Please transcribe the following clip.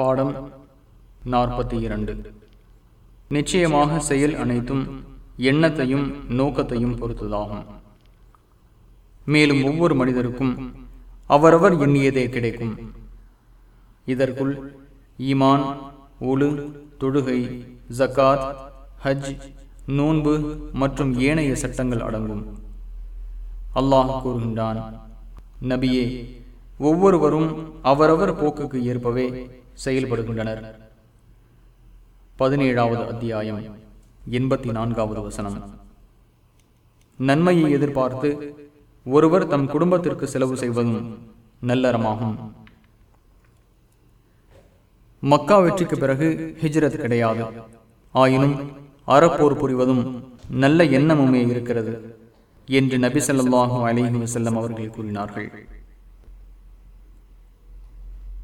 பாடம் நாற்பத்தி இரண்டு. நிச்சயமாக செயல் அனைத்தும் எண்ணத்தையும் நோக்கத்தையும் பொறுத்ததாகும். மேலும் ஒவ்வொரு மனிதருக்கும் அவரவர் எண்ணியதே கிடைக்கும். இதற்குள் ஈமான் ஒழு தொழுகை ஜக்காத் ஹஜ் நோன்பு மற்றும் ஏனைய சட்டங்கள் அடங்கும். அல்லாஹ் கூறுகின்றான் நபியே ஒவ்வொருவரும் அவரவர் போக்குக்கு ஏற்பவே செயல்படுகின்றனர். பதினேழாவது அத்தியாயம் எண்பத்தி நான்காவது வசனம். நன்மையை எதிர்பார்த்து ஒருவர் தம் குடும்பத்திற்கு செலவு செய்வதும் நல்லறமாகும். மக்கா வெற்றிக்கு பிறகு ஹிஜ்ரத் கிடையாது. ஆயினும் அறப்போர் புரிவதும் நல்ல எண்ணமுமே இருக்கிறது என்று நபி சொல்லாஹு அலைஹி வஸல்லம் அவர்கள் கூறினார்கள்.